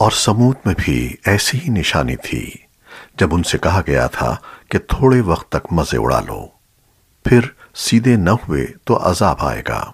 اور سمود میں بھی ایسی ہی نشانی تھی جب ان سے کہا گیا تھا کہ تھوڑے وقت تک مزے اڑا لو، پھر سیدھے نہ ہوئے تو عذاب آئے گا۔